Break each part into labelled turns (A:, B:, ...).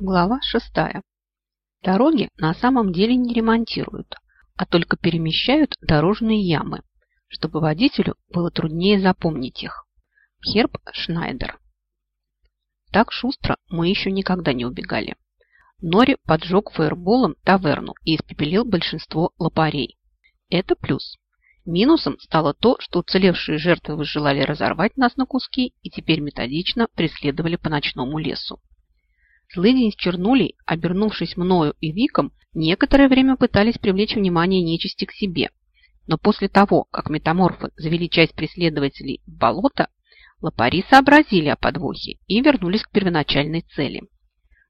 A: Глава шестая. Дороги на самом деле не ремонтируют, а только перемещают дорожные ямы, чтобы водителю было труднее запомнить их. Херб Шнайдер. Так шустро мы еще никогда не убегали. Нори поджег фаерболом таверну и испепелил большинство лопарей. Это плюс. Минусом стало то, что уцелевшие жертвы возжелали разорвать нас на куски и теперь методично преследовали по ночному лесу. Злыдень с Чернулей, обернувшись мною и Виком, некоторое время пытались привлечь внимание нечисти к себе. Но после того, как метаморфы завели часть преследователей в болото, лопари сообразили о подвохе и вернулись к первоначальной цели.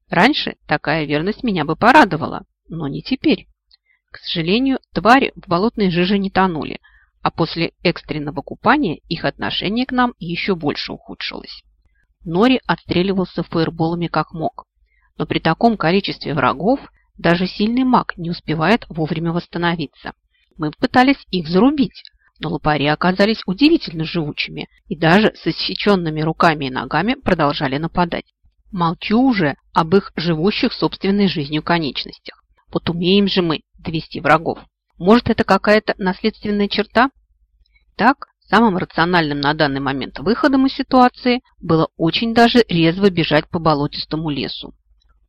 A: Раньше такая верность меня бы порадовала, но не теперь. К сожалению, твари в болотной жиже не тонули, а после экстренного купания их отношение к нам еще больше ухудшилось. Нори отстреливался фаерболами как мог, но при таком количестве врагов даже сильный маг не успевает вовремя восстановиться. Мы пытались их зарубить, но лопари оказались удивительно живучими и даже с иссеченными руками и ногами продолжали нападать. Молчу уже об их живущих собственной жизнью конечностях. Вот умеем же мы довести врагов. Может, это какая-то наследственная черта? Так, самым рациональным на данный момент выходом из ситуации было очень даже резво бежать по болотистому лесу.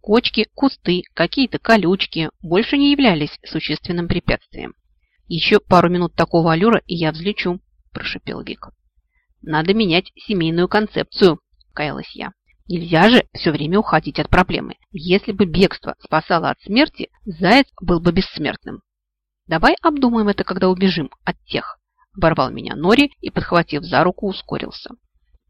A: Кочки, кусты, какие-то колючки больше не являлись существенным препятствием. «Еще пару минут такого аллюра, и я взлечу», – прошипел Вик. «Надо менять семейную концепцию», – каялась я. «Нельзя же все время уходить от проблемы. Если бы бегство спасало от смерти, заяц был бы бессмертным». «Давай обдумаем это, когда убежим от тех», – оборвал меня Нори и, подхватив за руку, ускорился.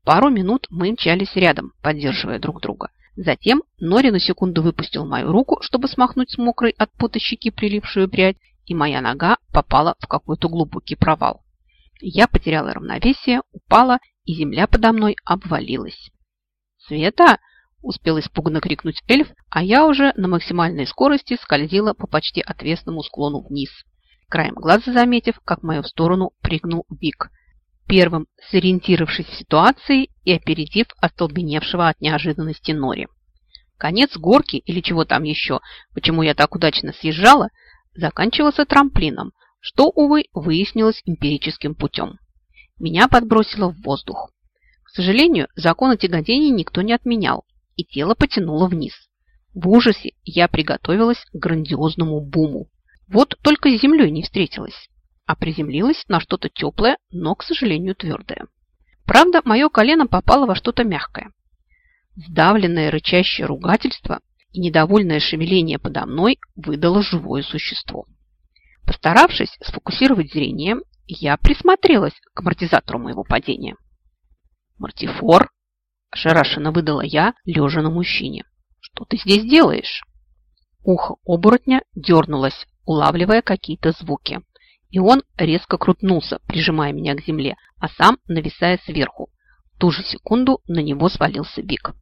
A: Пару минут мы мчались рядом, поддерживая друг друга. Затем Нори на секунду выпустил мою руку, чтобы смахнуть с мокрой от пота щеки прилипшую прядь, и моя нога попала в какой-то глубокий провал. Я потеряла равновесие, упала, и земля подо мной обвалилась. «Света!» – успел испуганно крикнуть эльф, а я уже на максимальной скорости скользила по почти отвесному склону вниз, краем глаза заметив, как в мою сторону прыгнул Вик, первым сориентировавшись в ситуации и опередив остолбеневшего от неожиданности Нори. Конец горки или чего там еще, почему я так удачно съезжала, заканчивался трамплином, что, увы, выяснилось эмпирическим путем. Меня подбросило в воздух. К сожалению, закон о тяготении никто не отменял, и тело потянуло вниз. В ужасе я приготовилась к грандиозному буму. Вот только с землей не встретилась а приземлилась на что-то теплое, но, к сожалению, твердое. Правда, мое колено попало во что-то мягкое. Сдавленное рычащее ругательство и недовольное шевеление подо мной выдало живое существо. Постаравшись сфокусировать зрение, я присмотрелась к амортизатору моего падения. «Мартифор!» – ошарашенно выдала я, лежа на мужчине. «Что ты здесь делаешь?» Ухо оборотня дернулось, улавливая какие-то звуки и он резко крутнулся, прижимая меня к земле, а сам нависая сверху. В ту же секунду на него свалился Бик.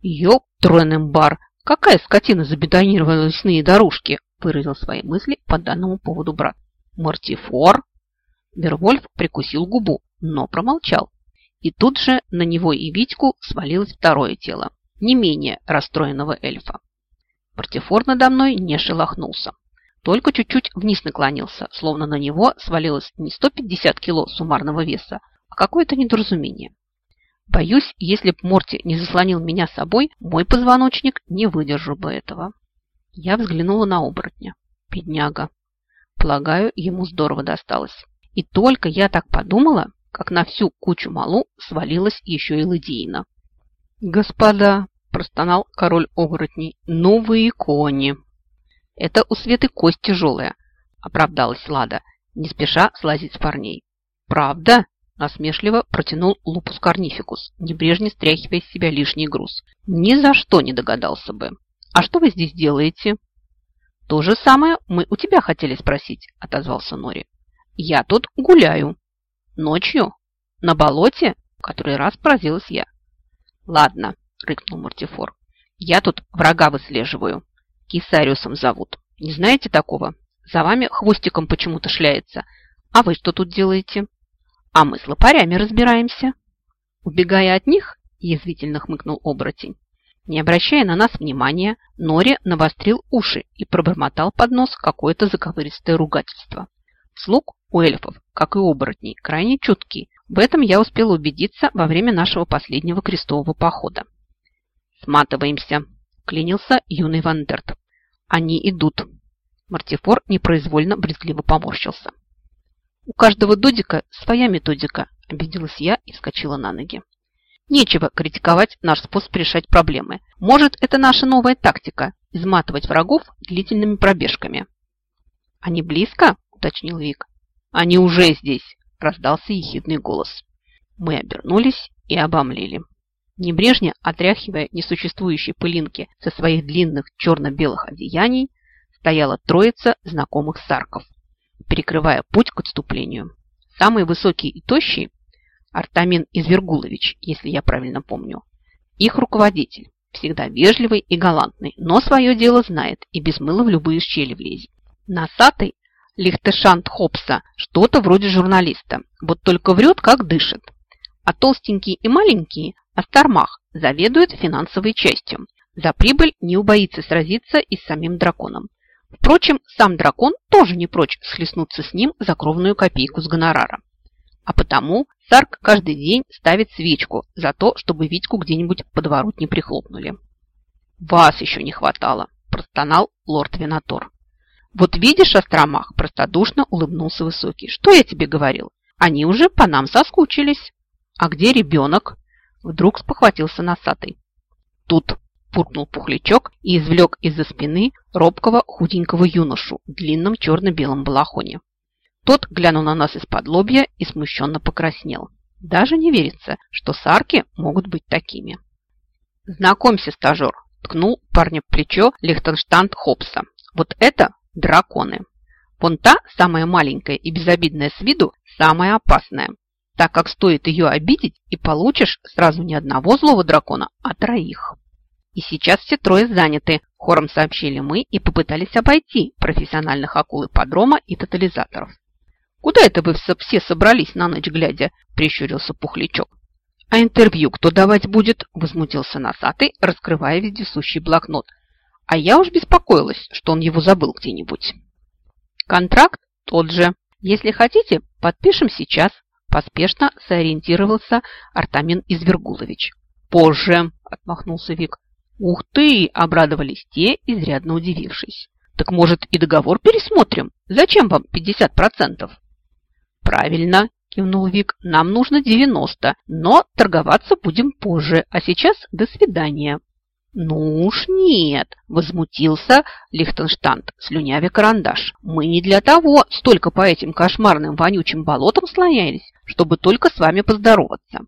A: «Ёп, бар! Какая скотина забетонировала лесные дорожки!» выразил свои мысли по данному поводу брат. «Мартифор!» Вервольф прикусил губу, но промолчал. И тут же на него и Витьку свалилось второе тело, не менее расстроенного эльфа. Мартифор надо мной не шелохнулся только чуть-чуть вниз наклонился, словно на него свалилось не 150 кило суммарного веса, а какое-то недоразумение. Боюсь, если б Морти не заслонил меня собой, мой позвоночник не выдержал бы этого. Я взглянула на оборотня. Бедняга. Полагаю, ему здорово досталось. И только я так подумала, как на всю кучу малу свалилась еще и ладеина. «Господа!» – простонал король оборотней. «Новые кони!» Это у Светы кость тяжелая, оправдалась Лада, не спеша слазить с парней. Правда? Насмешливо протянул лупус корнификус, небрежно стряхивая с себя лишний груз. Ни за что не догадался бы. А что вы здесь делаете? То же самое мы у тебя хотели спросить, отозвался Нори. Я тут гуляю. Ночью? На болоте? Который раз поразилась я. Ладно, рыкнул Мартифор. Я тут врага выслеживаю. Кисариусом зовут. Не знаете такого? За вами хвостиком почему-то шляется. А вы что тут делаете? А мы с лопарями разбираемся. Убегая от них, язвительно хмыкнул оборотень. Не обращая на нас внимания, Нори навострил уши и пробормотал под нос какое-то заковыристое ругательство. Слуг у эльфов, как и оборотней, крайне чуткий. В этом я успел убедиться во время нашего последнего крестового похода. «Сматываемся», – клянился юный Вандерт. «Они идут». Мартифор непроизвольно брезгливо поморщился. «У каждого додика своя методика», – обиделась я и вскочила на ноги. «Нечего критиковать наш способ решать проблемы. Может, это наша новая тактика – изматывать врагов длительными пробежками». «Они близко?» – уточнил Вик. «Они уже здесь!» – раздался ехидный голос. Мы обернулись и обомлели. Небрежно отряхивая несуществующие пылинки со своих длинных черно-белых одеяний, стояла троица знакомых сарков, перекрывая путь к отступлению. Самый высокий и тощий – Артамин Извергулович, если я правильно помню. Их руководитель, всегда вежливый и галантный, но свое дело знает и без мыла в любые щели влезет. Носатый – Лихтешант Хопса, что-то вроде журналиста, вот только врет, как дышит. А толстенькие и маленькие – Астармах, заведует финансовой частью. За прибыль не убоится сразиться и с самим драконом. Впрочем, сам дракон тоже не прочь схлестнуться с ним за кровную копейку с гонорара. А потому Сарк каждый день ставит свечку за то, чтобы Витьку где-нибудь подворот не прихлопнули. «Вас еще не хватало!» – простонал лорд Винатор. «Вот видишь, Остромах!» – простодушно улыбнулся Высокий. «Что я тебе говорил? Они уже по нам соскучились!» «А где ребенок?» – вдруг спохватился носатый. «Тут!» Буркнул пухлячок и извлек из-за спины робкого худенького юношу в длинном черно-белом балахоне. Тот глянул на нас из-под лобья и смущенно покраснел. Даже не верится, что сарки могут быть такими. «Знакомься, стажер!» – ткнул парня в плечо Лихтенштадт Хопса. «Вот это драконы! Вон та, самая маленькая и безобидная с виду, самая опасная, так как стоит ее обидеть, и получишь сразу не одного злого дракона, а троих». И сейчас все трое заняты, хором сообщили мы и попытались обойти профессиональных акул ипподрома и тотализаторов. «Куда это вы все собрались на ночь глядя?» – прищурился Пухлячок. «А интервью кто давать будет?» – возмутился носатый, раскрывая вездесущий блокнот. А я уж беспокоилась, что он его забыл где-нибудь. «Контракт тот же. Если хотите, подпишем сейчас», – поспешно сориентировался Артамин Извергулович. «Позже», – отмахнулся Вик. «Ух ты!» – обрадовались те, изрядно удивившись. «Так, может, и договор пересмотрим? Зачем вам 50%?» «Правильно!» – кивнул Вик. «Нам нужно 90, но торговаться будем позже, а сейчас до свидания». «Ну уж нет!» – возмутился Лихтенштадт, слюнявя карандаш. «Мы не для того столько по этим кошмарным вонючим болотам слонялись, чтобы только с вами поздороваться.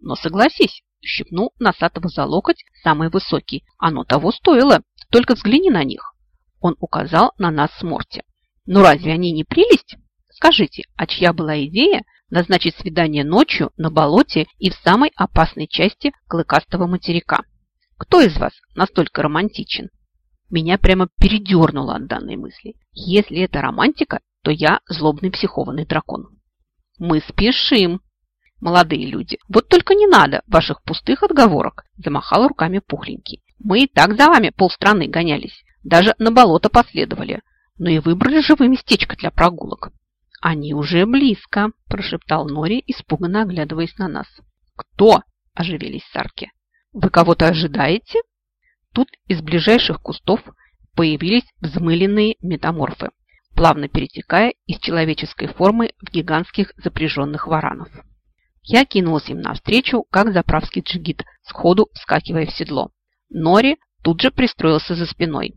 A: Но согласись, Щипнул носатого за локоть самый высокий. Оно того стоило. Только взгляни на них. Он указал на нас с Морти. Ну разве они не прелесть? Скажите, а чья была идея назначить свидание ночью на болоте и в самой опасной части клыкастого материка? Кто из вас настолько романтичен? Меня прямо передернуло от данной мысли. Если это романтика, то я злобный психованный дракон. Мы спешим, молодые люди. Вот только не надо ваших пустых отговорок, замахал руками пухленький. Мы и так за вами полстраны гонялись, даже на болото последовали, но и выбрали же вы местечко для прогулок. Они уже близко, прошептал Нори, испуганно оглядываясь на нас. Кто? оживились сарки. Вы кого-то ожидаете? Тут из ближайших кустов появились взмыленные метаморфы, плавно перетекая из человеческой формы в гигантских запряженных варанов. Я кинулась им навстречу, как заправский джигит, сходу вскакивая в седло. Нори тут же пристроился за спиной.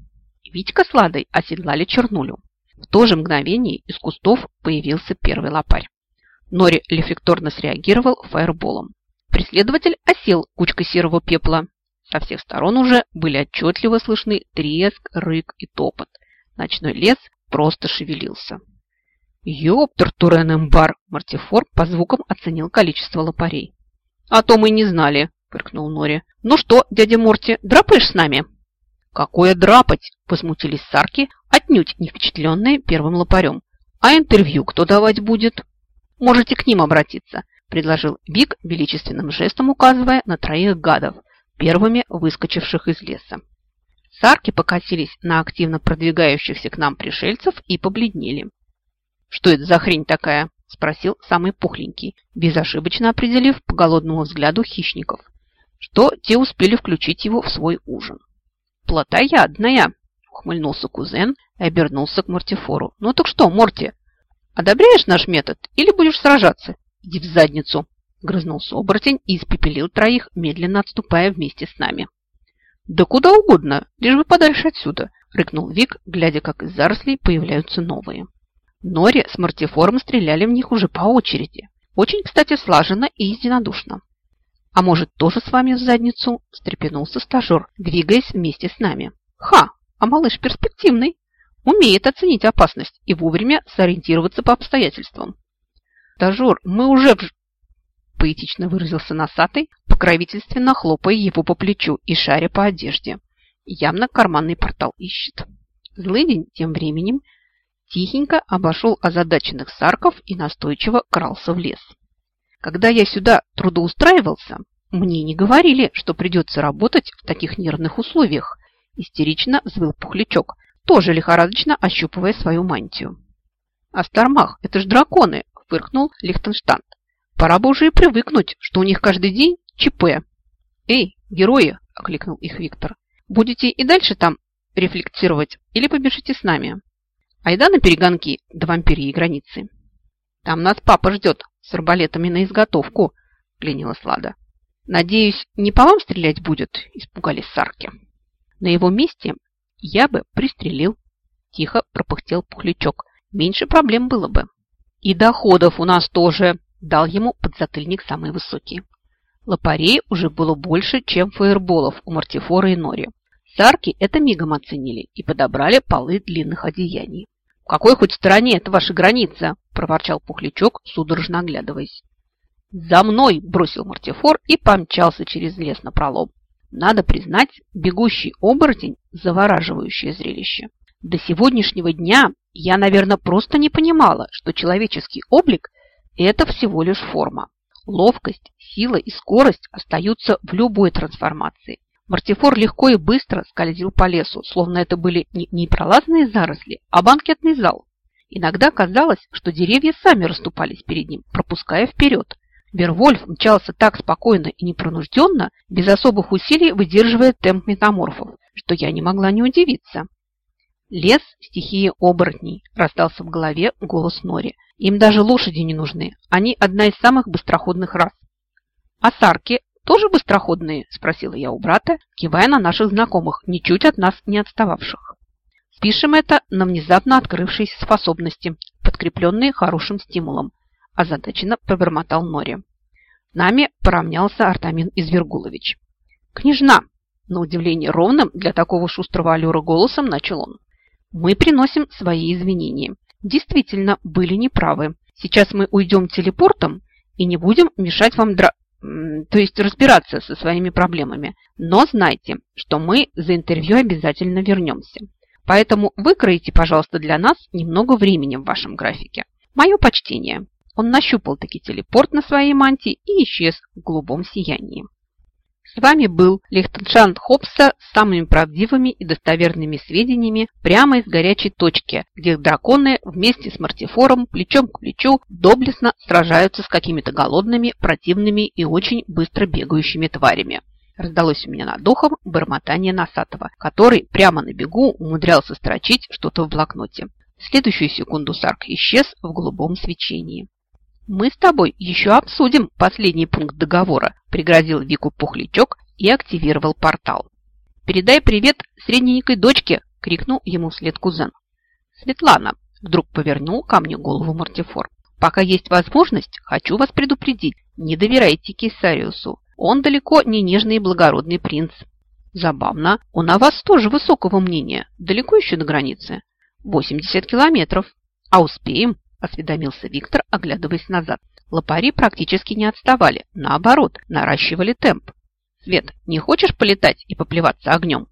A: Витька с Ладой оседлали чернулю. В то же мгновение из кустов появился первый лопарь. Нори рефлекторно среагировал фаерболом. Преследователь осел кучкой серого пепла. Со всех сторон уже были отчетливо слышны треск, рык и топот. Ночной лес просто шевелился. «Ёптер, Турен-Эмбар!» Мартифор по звукам оценил количество лопарей. «А то мы не знали», – фыркнул Нори. «Ну что, дядя Морти, драпаешь с нами?» «Какое драпать?» – возмутились сарки, отнюдь не впечатленные первым лопарем. «А интервью кто давать будет?» «Можете к ним обратиться», – предложил Вик, величественным жестом указывая на троих гадов, первыми выскочивших из леса. Сарки покосились на активно продвигающихся к нам пришельцев и побледнели. «Что это за хрень такая?» – спросил самый пухленький, безошибочно определив по голодному взгляду хищников, что те успели включить его в свой ужин. «Плотоядная!» – ухмыльнулся кузен и обернулся к Мортифору. «Ну так что, Морти, одобряешь наш метод или будешь сражаться? Иди в задницу!» – грызнулся оборотень и испепелил троих, медленно отступая вместе с нами. «Да куда угодно, лишь бы подальше отсюда!» – рыкнул Вик, глядя, как из зарослей появляются новые. Нори с Мартифором стреляли в них уже по очереди. Очень, кстати, слаженно и единодушно. «А может, тоже с вами в задницу?» – встрепенулся стажер, двигаясь вместе с нами. «Ха! А малыш перспективный! Умеет оценить опасность и вовремя сориентироваться по обстоятельствам». «Стажер, мы уже в...» – поэтично выразился носатый, покровительственно хлопая его по плечу и шаря по одежде. Явно карманный портал ищет. Злыдень тем временем тихенько обошел озадаченных сарков и настойчиво крался в лес. Когда я сюда трудоустраивался, мне не говорили, что придется работать в таких нервных условиях. Истерично взвыл пухлячок, тоже лихорадочно ощупывая свою мантию. «Астармах, это ж драконы!» – фыркнул Лихтенштадт. «Пора бы уже и привыкнуть, что у них каждый день ЧП». «Эй, герои!» – окликнул их Виктор. «Будете и дальше там рефлексировать или побежите с нами?» Айда на перегонки до вампирии границы. Там нас папа ждет с арбалетами на изготовку, клянилась Лада. Надеюсь, не по вам стрелять будет, испугались сарки. На его месте я бы пристрелил. Тихо пропыхтел пухлячок. Меньше проблем было бы. И доходов у нас тоже, дал ему подзатыльник самый высокий. Лопарей уже было больше, чем фаерболов у Мартифора и Нори. Сарки это мигом оценили и подобрали полы длинных одеяний. «В какой хоть стороне это ваша граница?» – проворчал Пухлячок, судорожно оглядываясь. «За мной!» – бросил Мартифор и помчался через лес на пролом. Надо признать, бегущий оборотень – завораживающее зрелище. До сегодняшнего дня я, наверное, просто не понимала, что человеческий облик – это всего лишь форма. Ловкость, сила и скорость остаются в любой трансформации. Мартифор легко и быстро скользил по лесу, словно это были не непролазные заросли, а банкетный зал. Иногда казалось, что деревья сами расступались перед ним, пропуская вперед. Бервольф мчался так спокойно и непринужденно, без особых усилий выдерживая темп метаморфов, что я не могла не удивиться. «Лес – стихия оборотней», – раздался в голове голос Нори. «Им даже лошади не нужны. Они одна из самых быстроходных рас. А сарки «Тоже быстроходные?» – спросила я у брата, кивая на наших знакомых, ничуть от нас не отстававших. Спишем это на внезапно открывшиеся способности, подкрепленные хорошим стимулом, озадаченно пробормотал Нори. Нами поравнялся Артамин Извергулович. «Княжна!» – на удивление ровным для такого шустрого аллюра голосом начал он. «Мы приносим свои извинения. Действительно, были неправы. Сейчас мы уйдем телепортом и не будем мешать вам дра то есть разбираться со своими проблемами. Но знайте, что мы за интервью обязательно вернемся. Поэтому выкроите, пожалуйста, для нас немного времени в вашем графике. Мое почтение. Он нащупал таки телепорт на своей мантии и исчез в голубом сиянии. С вами был Лихтеншанд Хопса с самыми правдивыми и достоверными сведениями прямо из горячей точки, где драконы вместе с Мартифором плечом к плечу доблестно сражаются с какими-то голодными, противными и очень быстро бегающими тварями. Раздалось у меня над духом бормотание Носатого, который прямо на бегу умудрялся строчить что-то в блокноте. В следующую секунду Сарк исчез в голубом свечении. «Мы с тобой еще обсудим последний пункт договора», пригрозил Вику Пухлячок и активировал портал. «Передай привет средненькой дочке!» – крикнул ему вслед кузен. «Светлана!» – вдруг повернул ко мне голову Мартифор. «Пока есть возможность, хочу вас предупредить, не доверяйте Кесариусу. Он далеко не нежный и благородный принц. Забавно, он о вас тоже высокого мнения. Далеко еще до границы? 80 километров. А успеем?» Осведомился Виктор, оглядываясь назад. Лопари практически не отставали, наоборот, наращивали темп. Свет, не хочешь полетать и поплеваться огнем?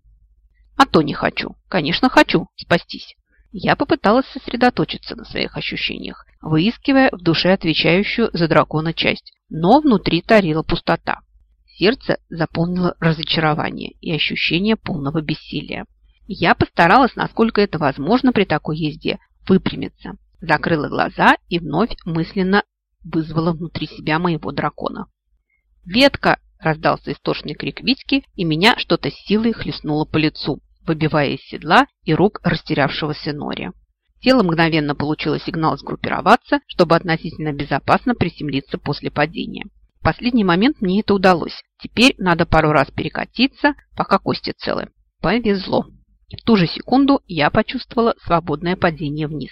A: А то не хочу. Конечно, хочу спастись. Я попыталась сосредоточиться на своих ощущениях, выискивая в душе отвечающую за дракона часть, но внутри тарила пустота. Сердце заполнило разочарование и ощущение полного бессилия. Я постаралась, насколько это возможно при такой езде, выпрямиться, закрыла глаза и вновь мысленно вызвала внутри себя моего дракона. «Ветка!» – раздался истошный крик Витьки, и меня что-то силой хлестнуло по лицу, выбивая из седла и рук растерявшегося Нори. Тело мгновенно получило сигнал сгруппироваться, чтобы относительно безопасно приземлиться после падения. В последний момент мне это удалось. Теперь надо пару раз перекатиться, пока кости целы. Повезло. В ту же секунду я почувствовала свободное падение вниз.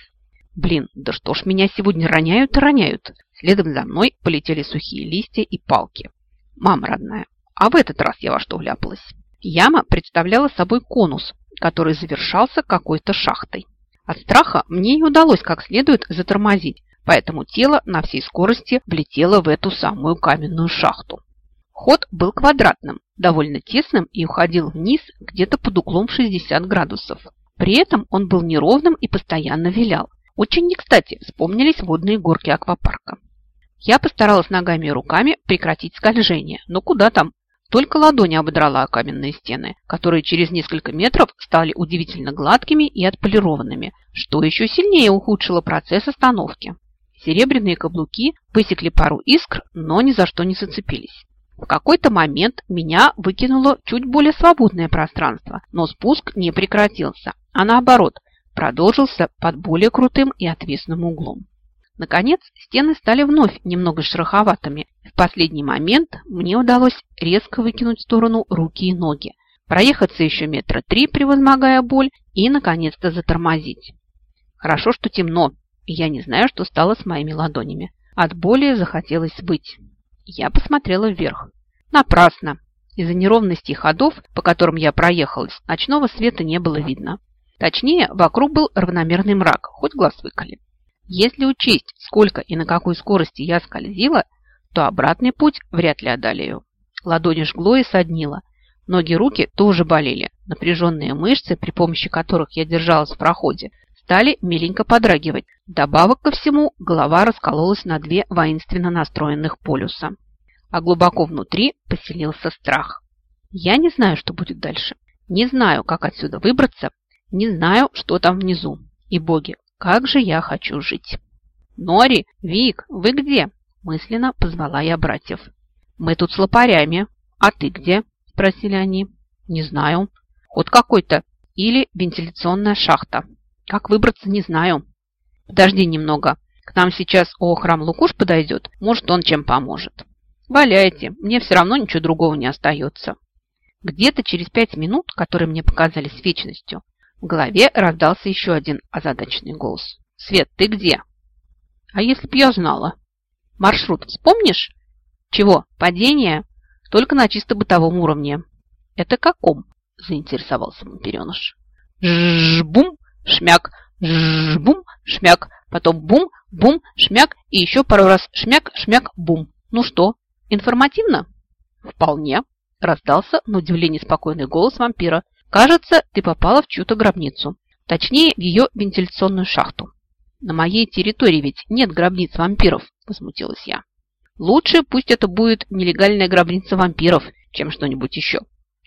A: Блин, да что ж меня сегодня роняют и роняют. Следом за мной полетели сухие листья и палки. Мама родная, а в этот раз я во что вляпалась? Яма представляла собой конус, который завершался какой-то шахтой. От страха мне не удалось как следует затормозить, поэтому тело на всей скорости влетело в эту самую каменную шахту. Ход был квадратным, довольно тесным и уходил вниз где-то под углом 60 градусов. При этом он был неровным и постоянно вилял. Очень не кстати вспомнились водные горки аквапарка. Я постаралась ногами и руками прекратить скольжение, но куда там? Только ладони ободрала о каменные стены, которые через несколько метров стали удивительно гладкими и отполированными, что еще сильнее ухудшило процесс остановки. Серебряные каблуки высекли пару искр, но ни за что не зацепились. В какой-то момент меня выкинуло чуть более свободное пространство, но спуск не прекратился, а наоборот, продолжился под более крутым и отвесным углом. Наконец, стены стали вновь немного шероховатыми. В последний момент мне удалось резко выкинуть в сторону руки и ноги, проехаться еще метра три, превозмогая боль, и, наконец-то, затормозить. Хорошо, что темно, и я не знаю, что стало с моими ладонями. От боли захотелось быть. Я посмотрела вверх. Напрасно. Из-за неровностей ходов, по которым я проехалась, ночного света не было видно. Точнее, вокруг был равномерный мрак, хоть глаз выколи. Если учесть, сколько и на какой скорости я скользила, то обратный путь вряд ли одолею. Ладони жгло и соднило. Ноги руки тоже болели. Напряженные мышцы, при помощи которых я держалась в проходе, стали миленько подрагивать. Добавок ко всему, голова раскололась на две воинственно настроенных полюса. А глубоко внутри поселился страх. Я не знаю, что будет дальше. Не знаю, как отсюда выбраться. Не знаю, что там внизу. И боги, как же я хочу жить! Нори, Вик, вы где? Мысленно позвала я братьев. Мы тут с лопарями. А ты где? Спросили они. Не знаю. Ход какой-то. Или вентиляционная шахта. Как выбраться, не знаю. Подожди немного. К нам сейчас о храм Лукуш подойдет. Может, он чем поможет. Валяйте. Мне все равно ничего другого не остается. Где-то через пять минут, которые мне показались вечностью, в голове раздался еще один озадаченный голос. «Свет, ты где?» «А если б я знала?» «Маршрут вспомнишь?» «Чего, падение?» «Только на чисто бытовом уровне». «Это каком?» – заинтересовался вампиреныш. «Жж-бум, шмяк, жж-бум, шмяк, потом бум, бум, шмяк и еще пару раз шмяк, шмяк, бум. Ну что, информативно?» «Вполне», – раздался на удивление спокойный голос вампира – Кажется, ты попала в чью-то гробницу. Точнее, в ее вентиляционную шахту. На моей территории ведь нет гробниц вампиров, возмутилась я. Лучше пусть это будет нелегальная гробница вампиров, чем что-нибудь еще.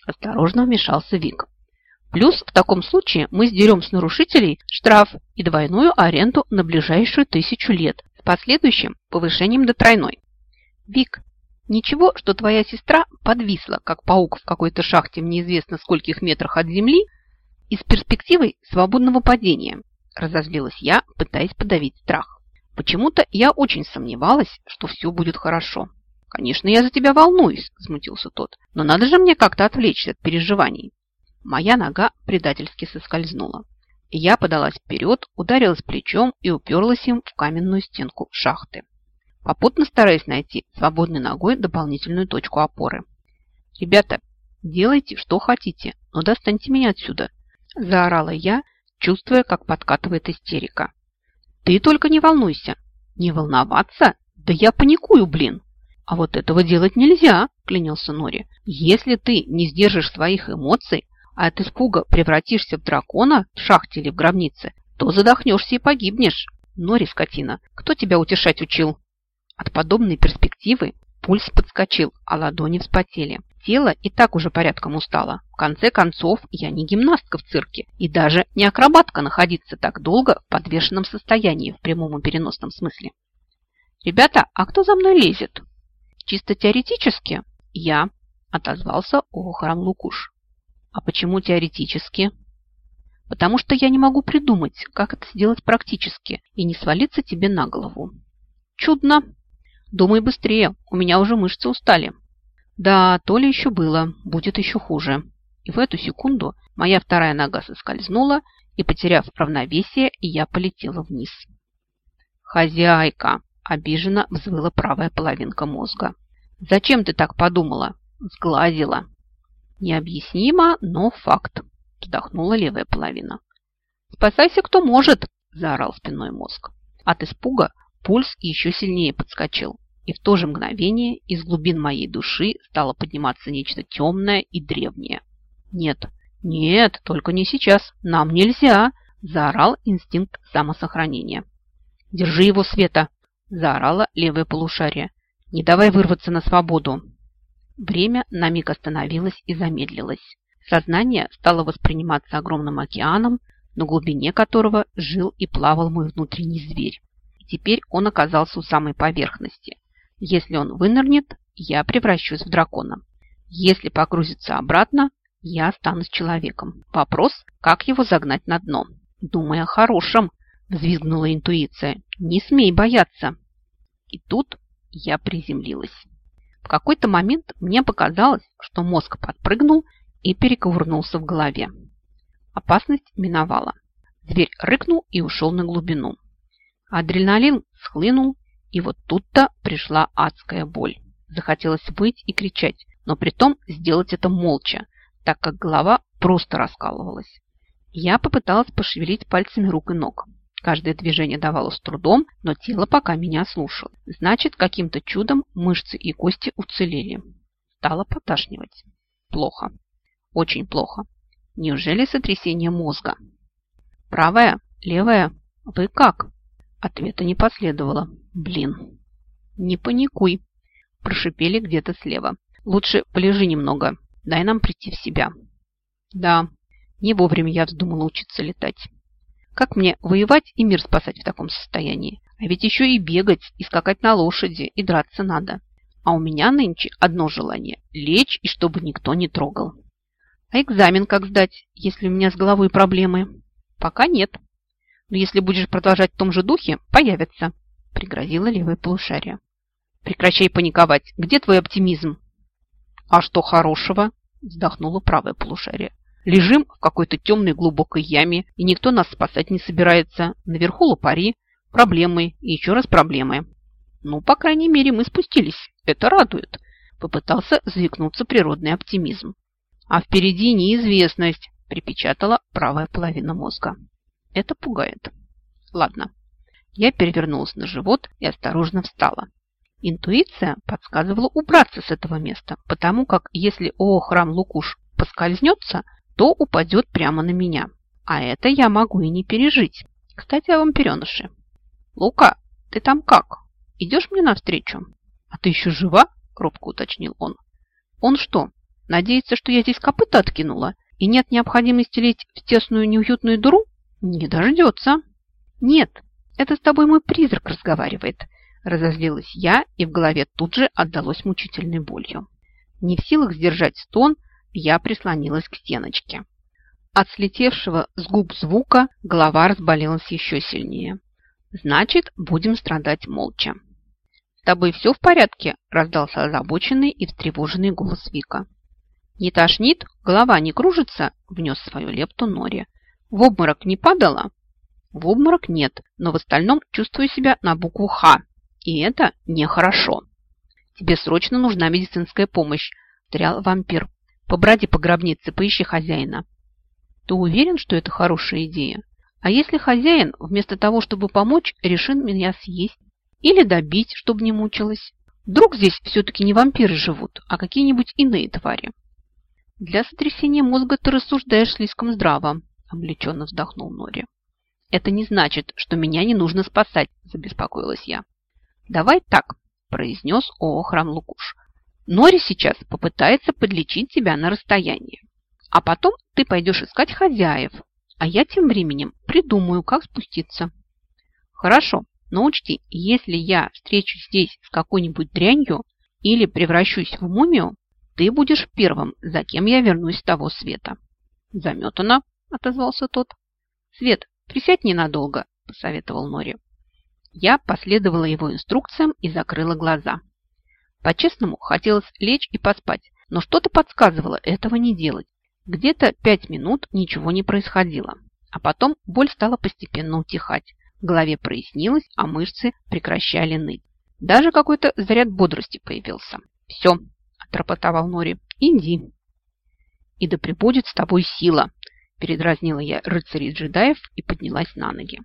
A: Осторожно вмешался Вик. Плюс в таком случае мы сдерем с нарушителей штраф и двойную аренду на ближайшую тысячу лет с последующим повышением до тройной. Вик, Ничего, что твоя сестра подвисла, как паук в какой-то шахте в неизвестно скольких метрах от земли и с перспективой свободного падения, разозлилась я, пытаясь подавить страх. Почему-то я очень сомневалась, что все будет хорошо. «Конечно, я за тебя волнуюсь», – взмутился тот. «Но надо же мне как-то отвлечься от переживаний». Моя нога предательски соскользнула. Я подалась вперед, ударилась плечом и уперлась им в каменную стенку шахты попутно стараясь найти свободной ногой дополнительную точку опоры. «Ребята, делайте, что хотите, но достаньте меня отсюда!» – заорала я, чувствуя, как подкатывает истерика. «Ты только не волнуйся!» «Не волноваться? Да я паникую, блин!» «А вот этого делать нельзя!» – клянился Нори. «Если ты не сдержишь своих эмоций, а от испуга превратишься в дракона в шахте или в гробнице, то задохнешься и погибнешь. Нори, скотина, кто тебя утешать учил?» От подобной перспективы Пульс подскочил, а ладони вспотели. Тело и так уже порядком устало. В конце концов, я не гимнастка в цирке и даже не акробатка находиться так долго в подвешенном состоянии в прямом и переносном смысле. «Ребята, а кто за мной лезет?» «Чисто теоретически?» «Я», – отозвался Охрам Лукуш. «А почему теоретически?» «Потому что я не могу придумать, как это сделать практически и не свалиться тебе на голову». «Чудно!» «Думай быстрее, у меня уже мышцы устали». Да, то ли еще было, будет еще хуже. И в эту секунду моя вторая нога соскользнула, и, потеряв равновесие, я полетела вниз. «Хозяйка!» – обиженно взвыла правая половинка мозга. «Зачем ты так подумала?» «Сглазила!» «Необъяснимо, но факт!» – вздохнула левая половина. «Спасайся, кто может!» – заорал спиной мозг. От испуга пульс еще сильнее подскочил и в то же мгновение из глубин моей души стало подниматься нечто темное и древнее. «Нет, нет, только не сейчас, нам нельзя!» – заорал инстинкт самосохранения. «Держи его, Света!» – заорала левое полушарие. «Не давай вырваться на свободу!» Время на миг остановилось и замедлилось. Сознание стало восприниматься огромным океаном, на глубине которого жил и плавал мой внутренний зверь. Теперь он оказался у самой поверхности, если он вынырнет, я превращусь в дракона. Если погрузится обратно, я останусь человеком. Вопрос, как его загнать на дно. Думая о хорошем, взвизгнула интуиция. Не смей бояться. И тут я приземлилась. В какой-то момент мне показалось, что мозг подпрыгнул и перековырнулся в голове. Опасность миновала. Зверь рыкнул и ушел на глубину. Адреналин схлынул, и вот тут-то пришла адская боль. Захотелось выть и кричать, но при том сделать это молча, так как голова просто раскалывалась. Я попыталась пошевелить пальцами рук и ног. Каждое движение давалось трудом, но тело пока меня слушало. Значит, каким-то чудом мышцы и кости уцелели. Стало поташнивать. Плохо. Очень плохо. Неужели сотрясение мозга? Правая? Левая? Вы как? Ответа не последовало. Блин. Не паникуй, прошипели где-то слева. Лучше полежи немного, дай нам прийти в себя. Да, не вовремя я вздумала учиться летать. Как мне воевать и мир спасать в таком состоянии? А ведь еще и бегать, и скакать на лошади, и драться надо. А у меня нынче одно желание – лечь, и чтобы никто не трогал. А экзамен как сдать, если у меня с головой проблемы? Пока нет. Но если будешь продолжать в том же духе, появятся, пригрозила левое полушарие. Прекращай паниковать. Где твой оптимизм? А что хорошего? Вздохнула правое полушарие. Лежим в какой-то темной глубокой яме, и никто нас спасать не собирается. Наверху лопари, проблемы и еще раз проблемы. Ну, по крайней мере, мы спустились. Это радует. Попытался заикнуться природный оптимизм. А впереди неизвестность, припечатала правая половина мозга. Это пугает. Ладно. Я перевернулась на живот и осторожно встала. Интуиция подсказывала убраться с этого места, потому как если О храм Лукуш поскользнется, то упадет прямо на меня. А это я могу и не пережить. Кстати, о вампиреныше. Лука, ты там как? Идешь мне навстречу? А ты еще жива? Робко уточнил он. Он что, надеется, что я здесь копыта откинула и нет необходимости лезть в тесную неуютную дыру? Не дождется. Нет, это с тобой мой призрак разговаривает. Разозлилась я, и в голове тут же отдалось мучительной болью. Не в силах сдержать стон, я прислонилась к стеночке. От слетевшего с губ звука голова разболелась еще сильнее. Значит, будем страдать молча. «С тобой все в порядке?» – раздался озабоченный и встревоженный голос Вика. «Не тошнит? Голова не кружится?» – внес свою лепту Нори. В обморок не падала? В обморок нет, но в остальном чувствую себя на букву «Х». И это нехорошо. Тебе срочно нужна медицинская помощь, встрял вампир. Побради по гробнице, поищи хозяина. Ты уверен, что это хорошая идея? А если хозяин, вместо того, чтобы помочь, решил меня съесть? Или добить, чтобы не мучилась? Вдруг здесь все-таки не вампиры живут, а какие-нибудь иные твари? Для сотрясения мозга ты рассуждаешь слишком здраво, облеченно вздохнул Нори. Это не значит, что меня не нужно спасать, забеспокоилась я. Давай так, произнес Оохран Лукуш. Нори сейчас попытается подлечить тебя на расстоянии. А потом ты пойдешь искать хозяев, а я тем временем придумаю, как спуститься. Хорошо, но учти, если я встречусь здесь с какой-нибудь дрянью или превращусь в мумию, ты будешь первым, за кем я вернусь с того света. Заметано, отозвался тот. Свет, присядь ненадолго, посоветовал Нори. Я последовала его инструкциям и закрыла глаза. По-честному, хотелось лечь и поспать, но что-то подсказывало этого не делать. Где-то пять минут ничего не происходило, а потом боль стала постепенно утихать. В голове прояснилось, а мышцы прекращали ныть. Даже какой-то заряд бодрости появился. «Все», – отрапортовал Нори, – «иди». «И да пребудет с тобой сила», – передразнила я рыцарей джедаев и поднялась на ноги.